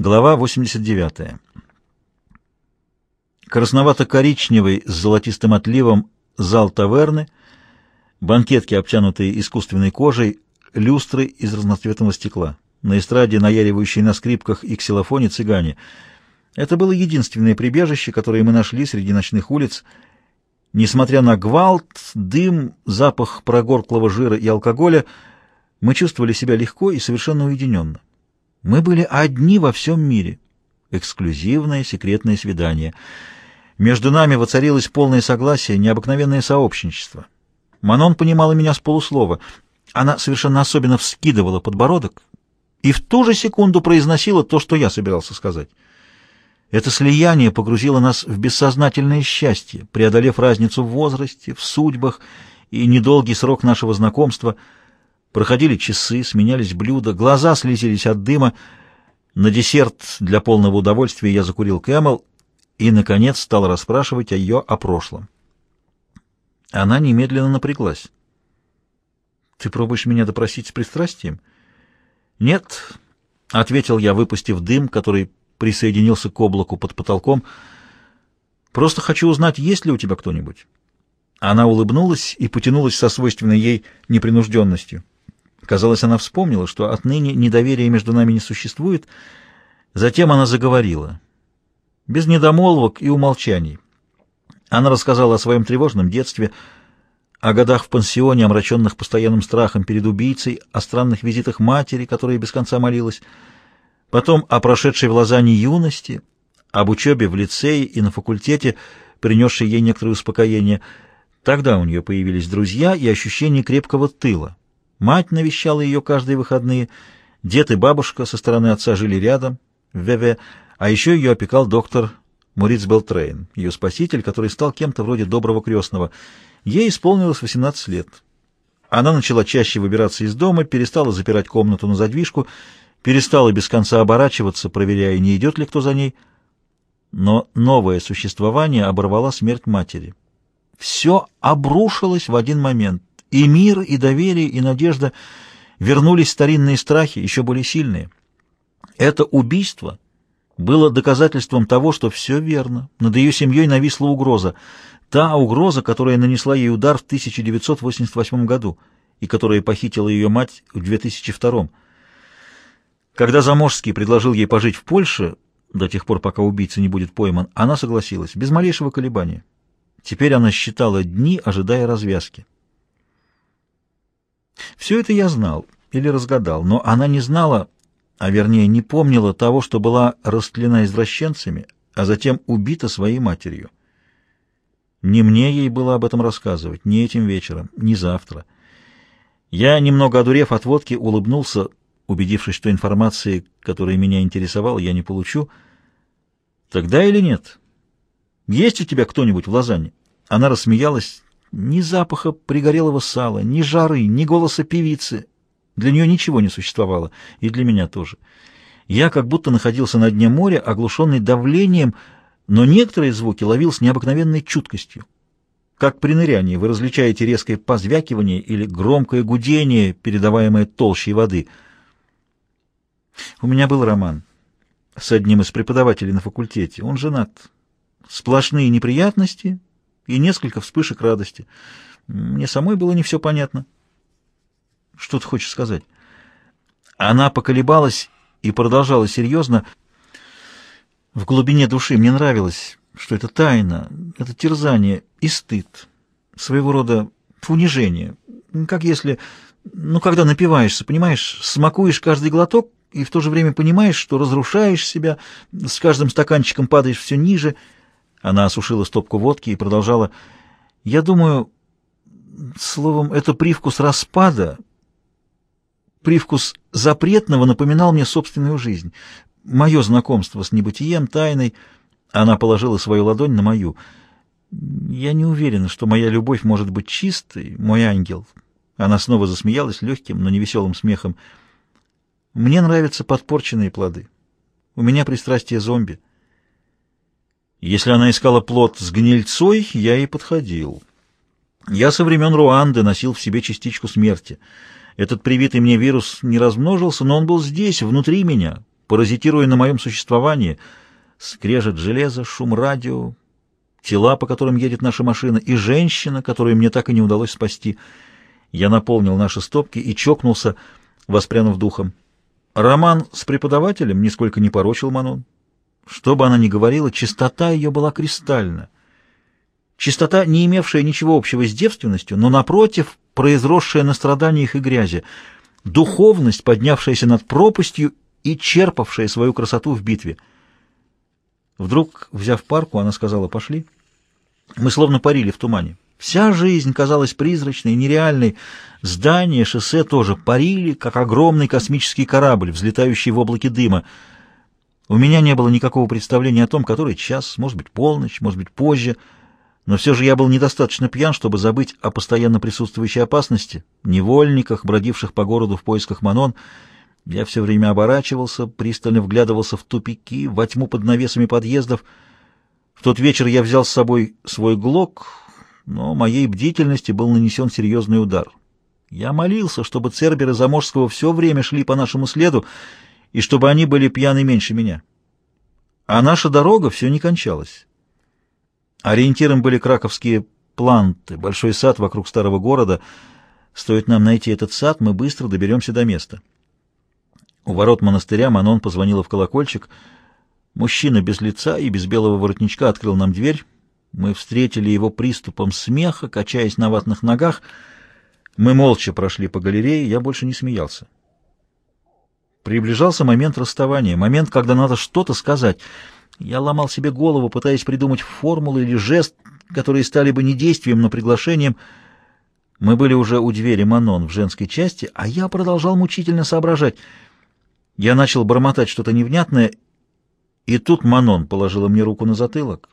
Глава 89. Красновато-коричневый с золотистым отливом зал таверны, банкетки, обтянутые искусственной кожей, люстры из разноцветного стекла. На эстраде наяривающие на скрипках и ксилофоне цыгане. Это было единственное прибежище, которое мы нашли среди ночных улиц. Несмотря на гвалт, дым, запах прогорклого жира и алкоголя, мы чувствовали себя легко и совершенно уединенно. Мы были одни во всем мире. Эксклюзивное секретное свидание. Между нами воцарилось полное согласие, необыкновенное сообщничество. Манон понимала меня с полуслова. Она совершенно особенно вскидывала подбородок и в ту же секунду произносила то, что я собирался сказать. Это слияние погрузило нас в бессознательное счастье, преодолев разницу в возрасте, в судьбах и недолгий срок нашего знакомства — Проходили часы, сменялись блюда, глаза слезились от дыма. На десерт для полного удовольствия я закурил Camel и, наконец, стал расспрашивать о ее о прошлом. Она немедленно напряглась. «Ты пробуешь меня допросить с пристрастием?» «Нет», — ответил я, выпустив дым, который присоединился к облаку под потолком. «Просто хочу узнать, есть ли у тебя кто-нибудь». Она улыбнулась и потянулась со свойственной ей непринужденностью. Казалось, она вспомнила, что отныне недоверия между нами не существует. Затем она заговорила. Без недомолвок и умолчаний. Она рассказала о своем тревожном детстве, о годах в пансионе, омраченных постоянным страхом перед убийцей, о странных визитах матери, которая без конца молилась, потом о прошедшей в Лозанне юности, об учебе в лицее и на факультете, принесшей ей некоторое успокоение. Тогда у нее появились друзья и ощущение крепкого тыла. Мать навещала ее каждые выходные, дед и бабушка со стороны отца жили рядом, в ВВ, а еще ее опекал доктор Муриц Белтрейн, ее спаситель, который стал кем-то вроде доброго крестного. Ей исполнилось 18 лет. Она начала чаще выбираться из дома, перестала запирать комнату на задвижку, перестала без конца оборачиваться, проверяя, не идет ли кто за ней. Но новое существование оборвала смерть матери. Все обрушилось в один момент. И мир, и доверие, и надежда вернулись старинные страхи, еще более сильные. Это убийство было доказательством того, что все верно. Над ее семьей нависла угроза. Та угроза, которая нанесла ей удар в 1988 году и которая похитила ее мать в 2002. Когда Заможский предложил ей пожить в Польше, до тех пор, пока убийца не будет пойман, она согласилась, без малейшего колебания. Теперь она считала дни, ожидая развязки. Все это я знал или разгадал, но она не знала, а вернее не помнила того, что была растлена извращенцами, а затем убита своей матерью. Не мне ей было об этом рассказывать, ни этим вечером, ни завтра. Я, немного одурев от водки, улыбнулся, убедившись, что информации, которая меня интересовала, я не получу. Тогда или нет? Есть у тебя кто-нибудь в Лозанне? Она рассмеялась, ни запаха пригорелого сала, ни жары, ни голоса певицы. Для нее ничего не существовало, и для меня тоже. Я как будто находился на дне моря, оглушенный давлением, но некоторые звуки ловил с необыкновенной чуткостью. Как при нырянии вы различаете резкое позвякивание или громкое гудение, передаваемое толщей воды. У меня был роман с одним из преподавателей на факультете. Он женат. Сплошные неприятности, и несколько вспышек радости. Мне самой было не все понятно. Что ты хочешь сказать? Она поколебалась и продолжала серьезно. В глубине души мне нравилось, что это тайна, это терзание и стыд, своего рода унижение. Как если, ну, когда напиваешься, понимаешь, смакуешь каждый глоток и в то же время понимаешь, что разрушаешь себя, с каждым стаканчиком падаешь все ниже — она осушила стопку водки и продолжала. «Я думаю, словом, это привкус распада, привкус запретного напоминал мне собственную жизнь, мое знакомство с небытием, тайной». Она положила свою ладонь на мою. «Я не уверена, что моя любовь может быть чистой, мой ангел». Она снова засмеялась легким, но невеселым смехом. «Мне нравятся подпорченные плоды. У меня пристрастие зомби». Если она искала плод с гнильцой, я ей подходил. Я со времен Руанды носил в себе частичку смерти. Этот привитый мне вирус не размножился, но он был здесь, внутри меня, паразитируя на моем существовании. Скрежет железа, шум радио, тела, по которым едет наша машина, и женщина, которую мне так и не удалось спасти. Я наполнил наши стопки и чокнулся, воспрянув духом. Роман с преподавателем нисколько не порочил Манон. Что бы она ни говорила, чистота ее была кристальна. Чистота, не имевшая ничего общего с девственностью, но, напротив, произросшая на страданиях и грязи, духовность, поднявшаяся над пропастью и черпавшая свою красоту в битве. Вдруг, взяв парку, она сказала «пошли». Мы словно парили в тумане. Вся жизнь казалась призрачной, нереальной. Здания, шоссе тоже парили, как огромный космический корабль, взлетающий в облаке дыма. У меня не было никакого представления о том, который час, может быть, полночь, может быть, позже — но все же я был недостаточно пьян, чтобы забыть о постоянно присутствующей опасности, невольниках, бродивших по городу в поисках Манон. Я все время оборачивался, пристально вглядывался в тупики, во тьму под навесами подъездов. В тот вечер я взял с собой свой глок, но моей бдительности был нанесен серьезный удар. Я молился, чтобы церберы Заморского все время шли по нашему следу, и чтобы они были пьяны меньше меня. А наша дорога все не кончалась. Ориентиром были краковские планты, большой сад вокруг старого города. Стоит нам найти этот сад, мы быстро доберемся до места. У ворот монастыря Манон позвонила в колокольчик. Мужчина без лица и без белого воротничка открыл нам дверь. Мы встретили его приступом смеха, качаясь на ватных ногах. Мы молча прошли по галерее, я больше не смеялся. Приближался момент расставания, момент, когда надо что-то сказать — я ломал себе голову, пытаясь придумать формулу или жест, которые стали бы не действием, но приглашением. Мы были уже у двери Манон в женской части, а я продолжал мучительно соображать. Я начал бормотать что-то невнятное, и тут Манон положила мне руку на затылок.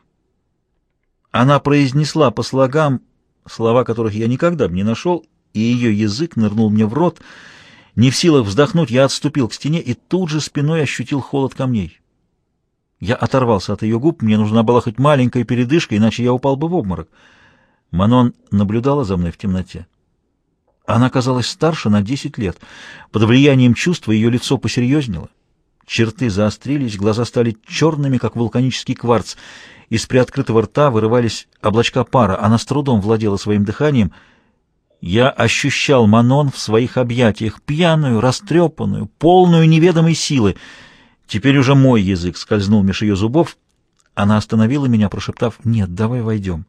Она произнесла по слогам слова, которых я никогда бы не нашел, и ее язык нырнул мне в рот. Не в силах вздохнуть, я отступил к стене и тут же спиной ощутил холод камней. Я оторвался от ее губ, мне нужна была хоть маленькая передышка, иначе я упал бы в обморок. Манон наблюдала за мной в темноте. Она казалась старше на десять лет. Под влиянием чувства ее лицо посерьезнело. Черты заострились, глаза стали черными, как вулканический кварц. Из приоткрытого рта вырывались облачка пара. Она с трудом владела своим дыханием. Я ощущал Манон в своих объятиях, пьяную, растрепанную, полную неведомой силы — Теперь уже мой язык скользнул меж ее зубов. Она остановила меня, прошептав «Нет, давай войдем».